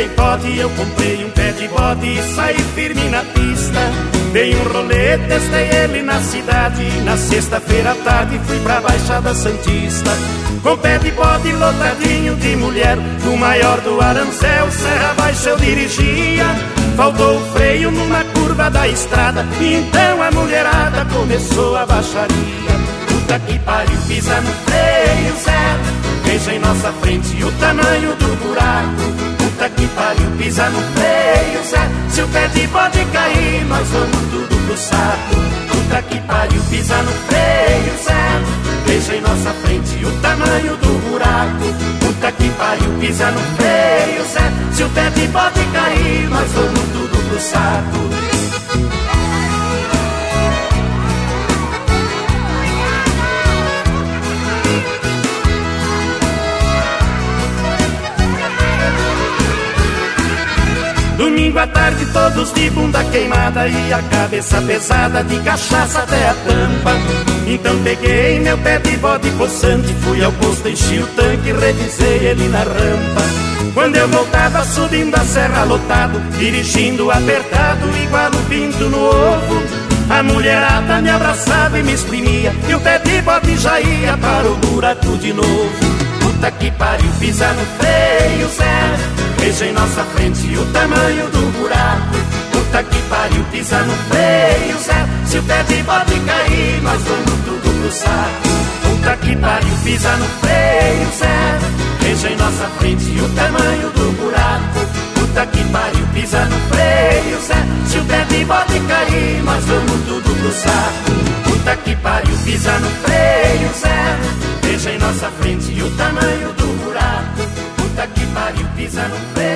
quem pode, eu comprei um pé de bode e saí firme na pista. Dei um rolê, testei ele na cidade. Na sexta-feira à tarde fui pra Baixada Santista. Com pé de bode lotadinho de mulher, o maior do Arancel, Serra Baixa eu dirigia. Faltou o freio numa curva da estrada, então a mulherada começou a baixaria. Puta que pariu, pisa no freio, Veja em nossa frente o tamanho do buraco. Puta que pariu, pisa no freio, Zé. Se o pé de pode cair, nós vamos tudo pro saco. Puta que pariu, pisa no freio, Zé. Veja em nossa frente o tamanho do buraco. Puta que pariu, pisa no freio, Zé. Se o pé de pode cair, nós vamos Domingo à tarde todos de bunda queimada E a cabeça pesada de cachaça até a tampa. Então peguei meu pé de bode poçante Fui ao posto, enchi o tanque, revisei ele na rampa. Quando eu voltava subindo a serra lotado Dirigindo apertado igual o pinto no ovo. A mulherada me abraçava e me exprimia E o pé de bode já ia para o buraco de novo Puta que pariu, pisa no freio, Zé. Veja em nossa frente o tamanho do buraco. Puta que pariu, pisa no freio, Zé. Se o pé de bode cair, nós vamos tudo pro saco. Puta que pariu, pisa no freio, Zé. Veja em nossa frente o tamanho do buraco. Puta que pariu, pisa no freio, Zé. Se o pé de bode cair, nós vamos tudo pro saco. Puta que pariu, pisa no freio, Veja em